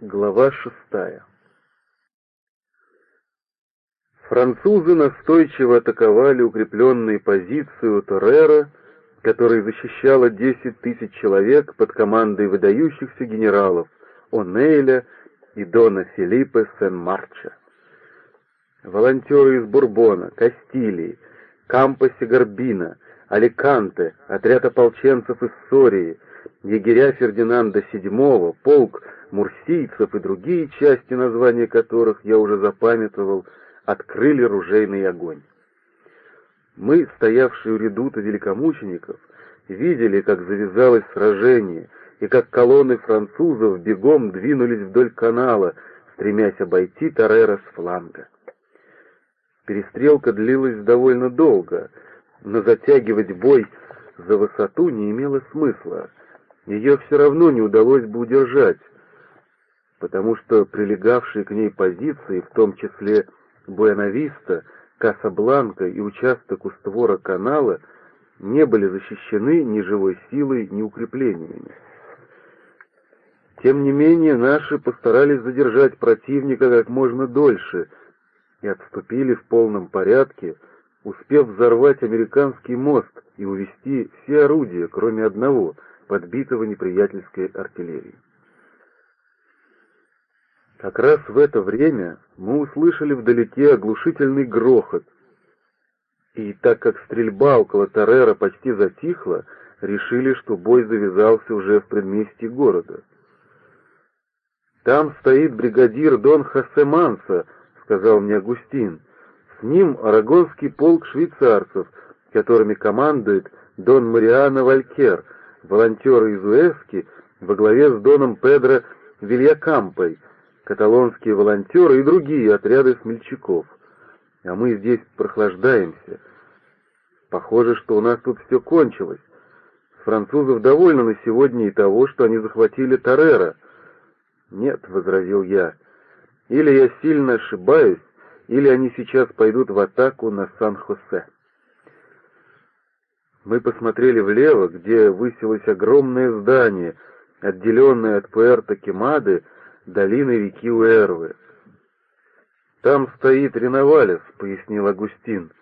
Глава шестая Французы настойчиво атаковали укрепленные позиции у Торрера, который защищало 10 тысяч человек под командой выдающихся генералов О'Нейля и Дона Филиппе Сен-Марча. Волонтеры из Бурбона, Кастилии, Кампоси Горбина, Аликанте, отряд ополченцев из Сории, егеря Фердинанда VII, полк мурсийцев и другие части, названия которых я уже запамятовал, открыли ружейный огонь. Мы, стоявшие у редута великомучеников, видели, как завязалось сражение, и как колонны французов бегом двинулись вдоль канала, стремясь обойти Тарера с фланга. Перестрелка длилась довольно долго, но затягивать бой за высоту не имело смысла. Ее все равно не удалось бы удержать, потому что прилегавшие к ней позиции, в том числе Буэнависта, Касабланка и участок у створа канала, не были защищены ни живой силой, ни укреплениями. Тем не менее, наши постарались задержать противника как можно дольше и отступили в полном порядке, успев взорвать американский мост и увести все орудия, кроме одного, подбитого неприятельской артиллерией. Как раз в это время мы услышали вдалеке оглушительный грохот, и так как стрельба около Тарера почти затихла, решили, что бой завязался уже в предместье города. «Там стоит бригадир Дон Хосе Манса», — сказал мне Агустин. «С ним арагонский полк швейцарцев, которыми командует Дон Мариано Валькер, волонтеры из Уэски во главе с Доном Педро Вильякампой, каталонские волонтеры и другие отряды смельчаков. А мы здесь прохлаждаемся. Похоже, что у нас тут все кончилось. Французов довольно на сегодня и того, что они захватили Тарера. Нет, — возразил я, — или я сильно ошибаюсь, или они сейчас пойдут в атаку на Сан-Хосе. Мы посмотрели влево, где высилось огромное здание, отделенное от Пуэрто-Кемады долины реки Уэрвы. «Там стоит Реновалес», — пояснил Агустин.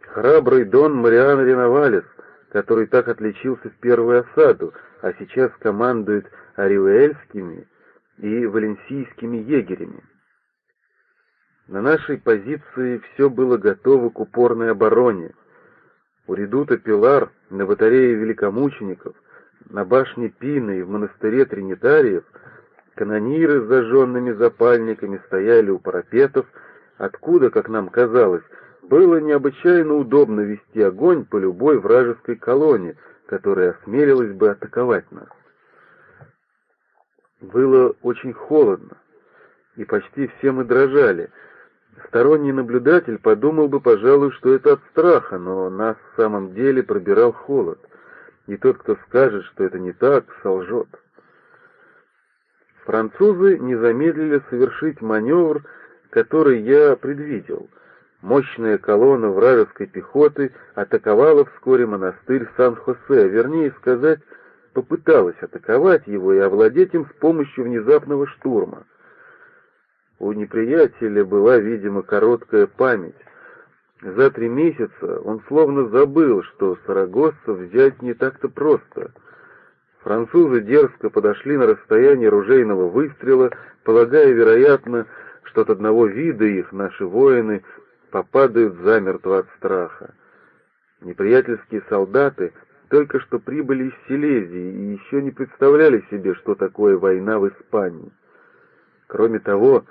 «Храбрый Дон Мариан Реновалес, который так отличился в первую осаду, а сейчас командует аривуэльскими и валенсийскими егерями. На нашей позиции все было готово к упорной обороне. У редута Пилар, на батарее великомучеников, на башне Пины и в монастыре Тринитариев — Канониры с зажженными запальниками стояли у парапетов, откуда, как нам казалось, было необычайно удобно вести огонь по любой вражеской колонне, которая осмелилась бы атаковать нас. Было очень холодно, и почти все мы дрожали. Сторонний наблюдатель подумал бы, пожалуй, что это от страха, но нас в самом деле пробирал холод, и тот, кто скажет, что это не так, солжет. Французы не замедлили совершить маневр, который я предвидел. Мощная колонна вражеской пехоты атаковала вскоре монастырь Сан-Хосе, вернее сказать, попыталась атаковать его и овладеть им с помощью внезапного штурма. У неприятеля была, видимо, короткая память. За три месяца он словно забыл, что Сарагоссу взять не так-то просто — Французы дерзко подошли на расстояние ружейного выстрела, полагая, вероятно, что от одного вида их наши воины попадают замертво от страха. Неприятельские солдаты только что прибыли из Силезии и еще не представляли себе, что такое война в Испании. Кроме того,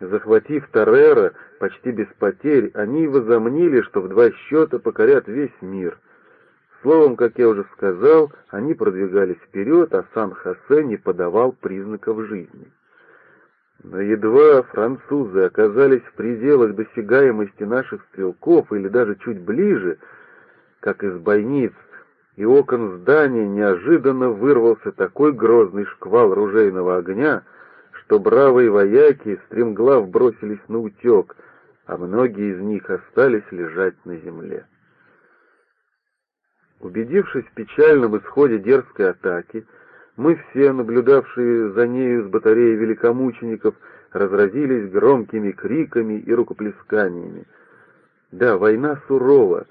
захватив Торрера почти без потерь, они возомнили, что в два счета покорят весь мир — Словом, как я уже сказал, они продвигались вперед, а Сан-Хосе не подавал признаков жизни. Но едва французы оказались в пределах досягаемости наших стрелков или даже чуть ближе, как из бойниц и окон здания неожиданно вырвался такой грозный шквал ружейного огня, что бравые вояки стремглав бросились на утек, а многие из них остались лежать на земле. Убедившись в печальном исходе дерзкой атаки, Мы все, наблюдавшие за нею с батареи великомучеников, разразились громкими криками и рукоплесканиями. Да, война сурова.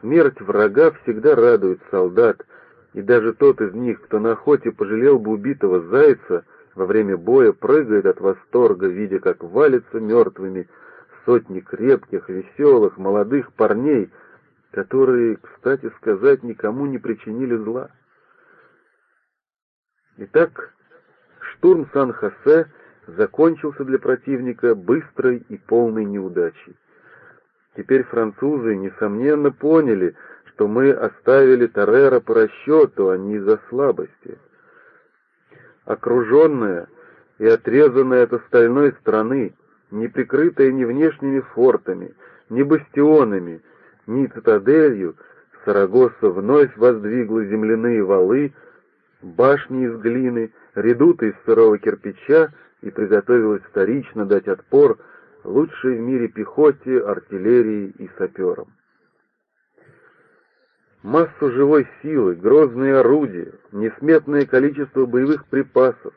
Смерть врага всегда радует солдат, и даже тот из них, кто на охоте пожалел бы убитого зайца, во время боя прыгает от восторга, видя, как валятся мертвыми сотни крепких, веселых, молодых парней, которые, кстати сказать, никому не причинили зла. Итак, штурм Сан-Хосе закончился для противника быстрой и полной неудачей. Теперь французы, несомненно, поняли, что мы оставили Таррера по расчету, а не из-за слабости. Окруженная и отрезанная от остальной страны, не прикрытая ни внешними фортами, ни бастионами, ни цитаделью, Сарагоса вновь воздвигла земляные валы, башни из глины, редуты из сырого кирпича и приготовилась вторично дать отпор лучшей в мире пехоте, артиллерии и саперам. Массу живой силы, грозные орудия, несметное количество боевых припасов,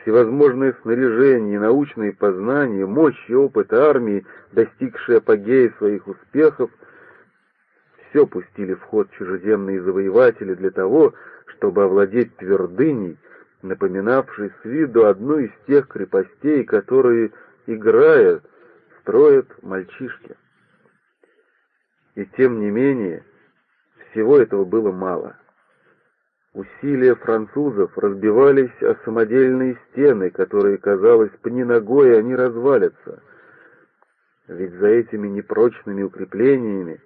всевозможные снаряжения, научные познания, мощь и опыт армии, достигшие апогея своих успехов, все пустили в ход чужеземные завоеватели для того, чтобы овладеть твердыней, напоминавшей с виду одну из тех крепостей, которые, играя, строят мальчишки. И тем не менее, всего этого было мало. Усилия французов разбивались о самодельные стены, которые, казалось, пни ногой они развалятся. Ведь за этими непрочными укреплениями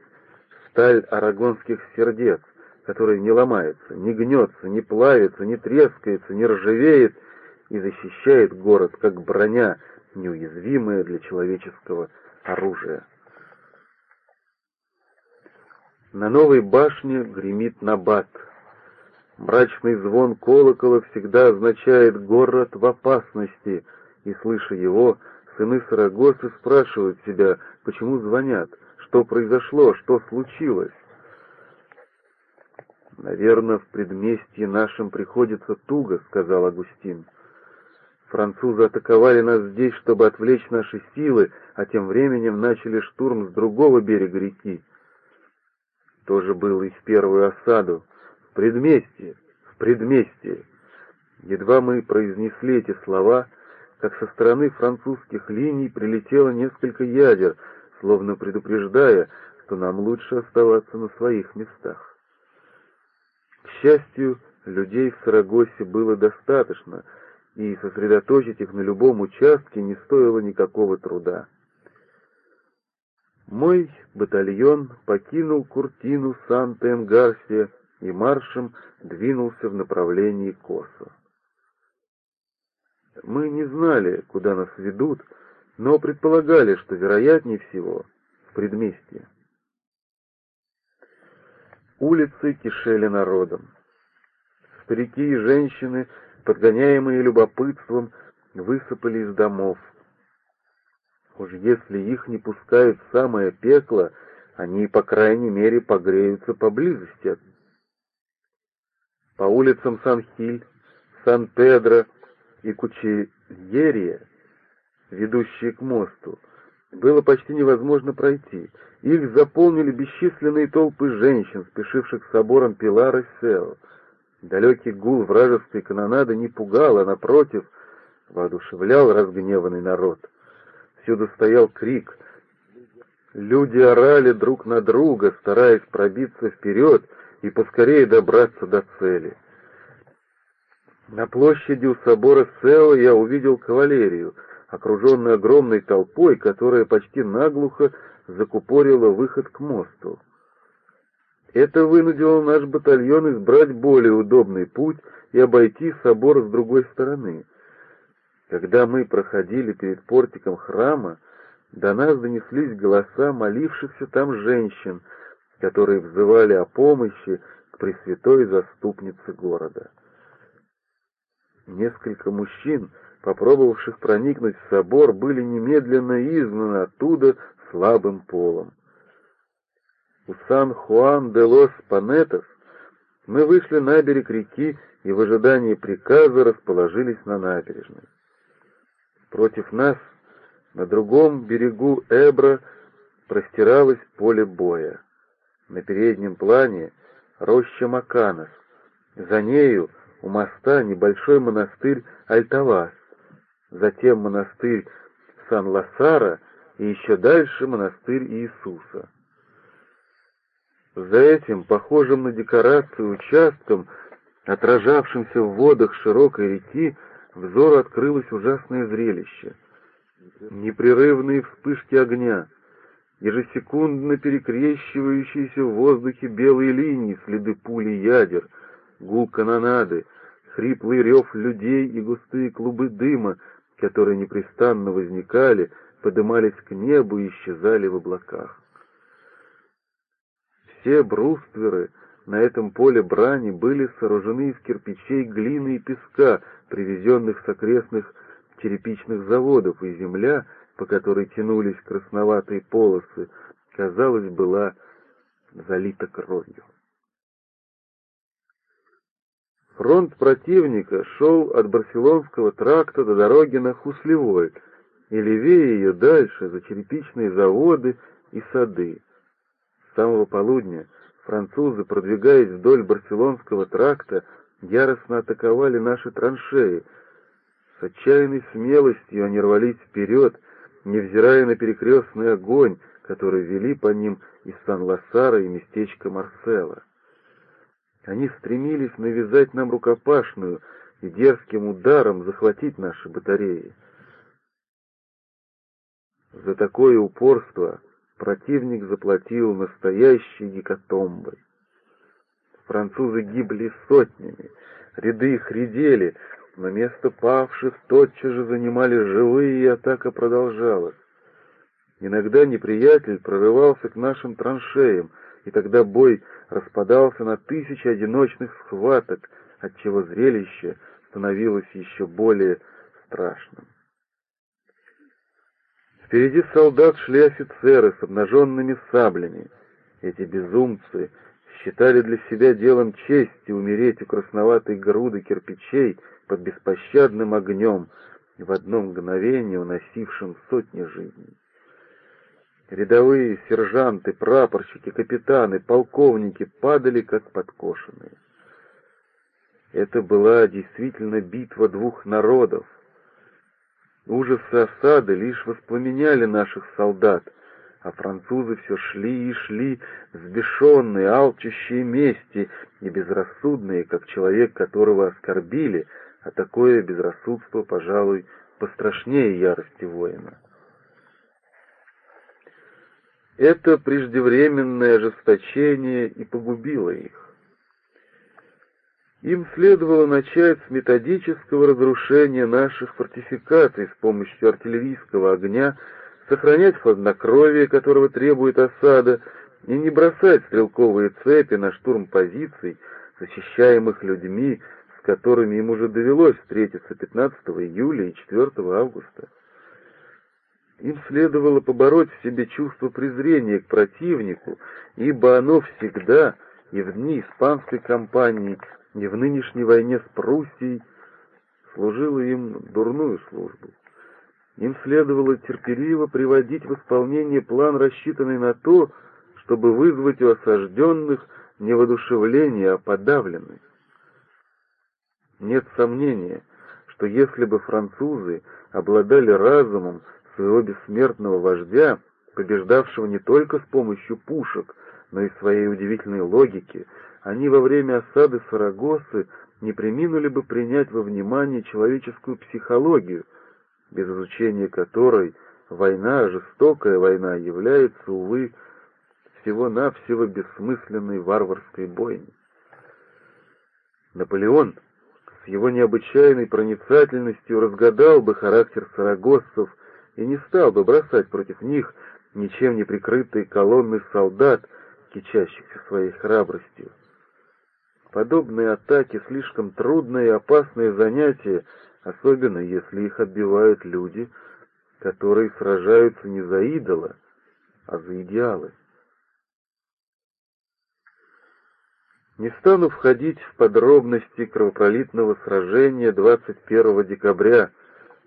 сталь арагонских сердец, которая не ломается, не гнется, не плавится, не трескается, не ржавеет и защищает город, как броня, неуязвимая для человеческого оружия. На новой башне гремит набат. Мрачный звон колокола всегда означает «город в опасности», и, слыша его, сыны Сарагосы спрашивают себя, почему звонят, что произошло, что случилось. «Наверное, в предместье нашим приходится туго», — сказал Агустин. «Французы атаковали нас здесь, чтобы отвлечь наши силы, а тем временем начали штурм с другого берега реки. То же было и в первую осаду. В предместье, в предместье». Едва мы произнесли эти слова, как со стороны французских линий прилетело несколько ядер, словно предупреждая, что нам лучше оставаться на своих местах. К счастью, людей в Сарагосе было достаточно, и сосредоточить их на любом участке не стоило никакого труда. Мой батальон покинул Куртину Сан-Тен-Гарсия и маршем двинулся в направлении Косо. Мы не знали, куда нас ведут, но предполагали, что вероятнее всего в предместье. Улицы кишели народом. Старики и женщины, подгоняемые любопытством, высыпали из домов. Уж если их не пускают в самое пекло, они, по крайней мере, погреются поблизости. По улицам Сан-Хиль, Сан-Педро и Кучерьерия, ведущие к мосту, было почти невозможно пройти. Их заполнили бесчисленные толпы женщин, спешивших с собором Пилара Сео. Далекий гул вражеской канонады не пугал, а, напротив, воодушевлял разгневанный народ. Всюду стоял крик. Люди орали друг на друга, стараясь пробиться вперед и поскорее добраться до цели. На площади у собора Сео я увидел кавалерию — окруженный огромной толпой, которая почти наглухо закупорила выход к мосту. Это вынудило наш батальон избрать более удобный путь и обойти собор с другой стороны. Когда мы проходили перед портиком храма, до нас донеслись голоса молившихся там женщин, которые взывали о помощи к Пресвятой Заступнице города. Несколько мужчин — попробовавших проникнуть в собор, были немедленно изгнаны оттуда слабым полом. У Сан-Хуан-де-Лос-Панетес мы вышли на берег реки и в ожидании приказа расположились на набережной. Против нас, на другом берегу Эбра, простиралось поле боя. На переднем плане роща Маканас, за нею у моста небольшой монастырь Альтавас, затем монастырь Сан-Ласара и еще дальше монастырь Иисуса. За этим, похожим на декорацию участком, отражавшимся в водах широкой реки, взору открылось ужасное зрелище. Непрерывные вспышки огня, ежесекундно перекрещивающиеся в воздухе белые линии, следы пули ядер, гул канонады, хриплый рев людей и густые клубы дыма, которые непрестанно возникали, подымались к небу и исчезали в облаках. Все брустверы на этом поле брани были сооружены из кирпичей, глины и песка, привезенных с окрестных черепичных заводов, и земля, по которой тянулись красноватые полосы, казалось, была залита кровью. Фронт противника шел от Барселонского тракта до дороги на Хуслевой, и левее ее дальше, за черепичные заводы и сады. С самого полудня французы, продвигаясь вдоль Барселонского тракта, яростно атаковали наши траншеи. С отчаянной смелостью они рвались вперед, невзирая на перекрестный огонь, который вели по ним из Сан-Лассара и местечка Марсела. Они стремились навязать нам рукопашную и дерзким ударом захватить наши батареи. За такое упорство противник заплатил настоящей гекатомбой. Французы гибли сотнями, ряды их редели, но место павших тотчас же занимали живые, и атака продолжалась. Иногда неприятель прорывался к нашим траншеям, и тогда бой распадался на тысячи одиночных схваток, отчего зрелище становилось еще более страшным. Впереди солдат шли офицеры с обнаженными саблями. Эти безумцы считали для себя делом чести умереть у красноватой груды кирпичей под беспощадным огнем, в одно мгновение уносившим сотни жизней. Рядовые сержанты, прапорщики, капитаны, полковники падали как подкошенные. Это была действительно битва двух народов, Ужасы осады лишь воспламеняли наших солдат, а французы все шли и шли, сбешенные, алчущие мести и безрассудные, как человек, которого оскорбили, а такое безрассудство, пожалуй, пострашнее ярости воина. Это преждевременное ожесточение и погубило их. Им следовало начать с методического разрушения наших фортификаций с помощью артиллерийского огня, сохранять хладнокровие, которого требует осада, и не бросать стрелковые цепи на штурм позиций, защищаемых людьми, с которыми им уже довелось встретиться 15 июля и 4 августа. Им следовало побороть в себе чувство презрения к противнику, ибо оно всегда и в дни испанской кампании и в нынешней войне с Пруссией служила им дурную службу. Им следовало терпеливо приводить в исполнение план, рассчитанный на то, чтобы вызвать у осажденных не воодушевление, а подавленность. Нет сомнения, что если бы французы обладали разумом своего бессмертного вождя, побеждавшего не только с помощью пушек, но и своей удивительной логики, они во время осады Сарагосы не приминули бы принять во внимание человеческую психологию, без изучения которой война, жестокая война, является, увы, всего-навсего бессмысленной варварской бойней. Наполеон с его необычайной проницательностью разгадал бы характер сарагоссов и не стал бы бросать против них ничем не прикрытые колонны солдат, кичащихся своей храбростью. Подобные атаки слишком трудное и опасное занятие, особенно если их отбивают люди, которые сражаются не за идола, а за идеалы. Не стану входить в подробности кровопролитного сражения 21 декабря,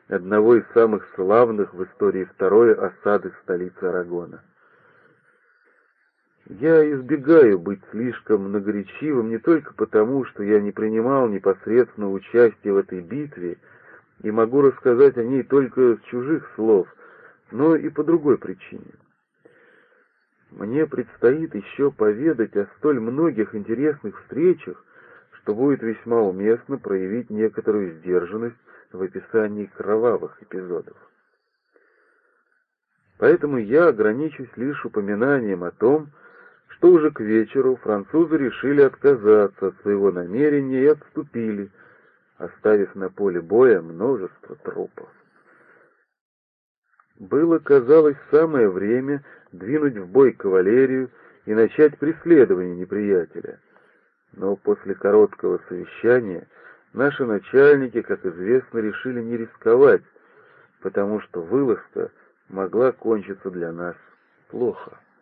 одного из самых славных в истории второй осады столицы Арагона. Я избегаю быть слишком многоречивым не только потому, что я не принимал непосредственно участия в этой битве и могу рассказать о ней только с чужих слов, но и по другой причине. Мне предстоит еще поведать о столь многих интересных встречах, что будет весьма уместно проявить некоторую сдержанность в описании кровавых эпизодов. Поэтому я ограничусь лишь упоминанием о том, что уже к вечеру французы решили отказаться от своего намерения и отступили, оставив на поле боя множество трупов. Было, казалось, самое время двинуть в бой кавалерию и начать преследование неприятеля. Но после короткого совещания наши начальники, как известно, решили не рисковать, потому что вылазка могла кончиться для нас плохо.